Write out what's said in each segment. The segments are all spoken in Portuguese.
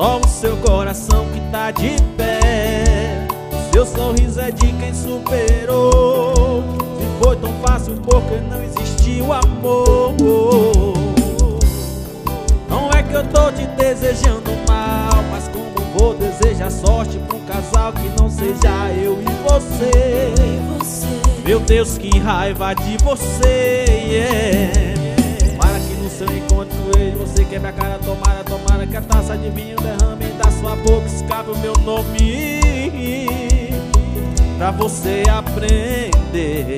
Só o seu coração que tá de pé. Seu sorriso é de quem superou. Se foi tão fácil porque não existiu amor? Não é que eu tô te desejando mal Mas como vou desejar sorte pra um casal que não seja eu e você? Meu Deus, que raiva de você yeah. Taça de vinho derrame da sua boca Escape o meu nome Pra você aprender.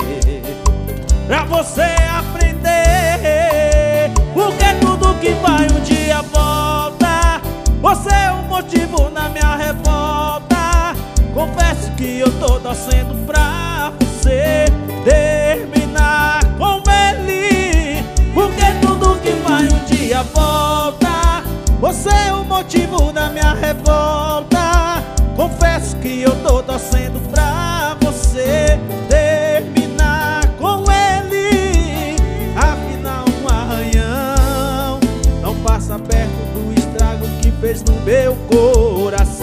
Pra você aprender Porque tudo que vai um dia volta. Você é o motivo na minha revolta. Confesso que eu tô torcendo pra você Você é o motivo da minha revolta. Confesso que eu tô torcendo pra você terminar com ele. Afinal um arranhão Não passa perto do estrago que fez no meu coração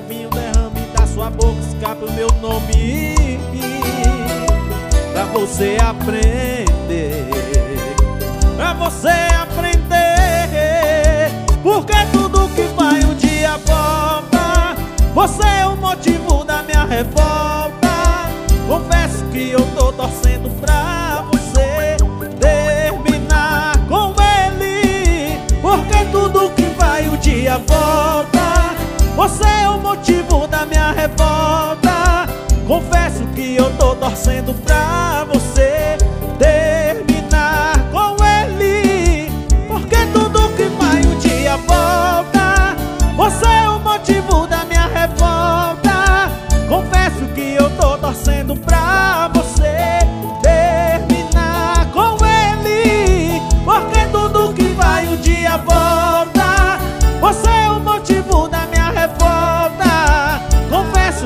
de vinho derrame da sua boca Escape o meu nome Pra você aprender Pra você aprender Porque tudo que vai um dia volta Você é o motivo da minha revolta. Confesso que eu tô torcendo pra você terminar com ele Porque tudo que vai um dia volta Você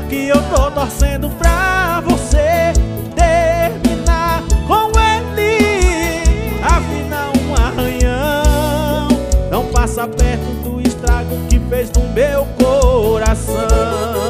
que eu tô torcendo pra você terminar com ele. Afinal um arranhão Não passa perto do estrago que fez no meu coração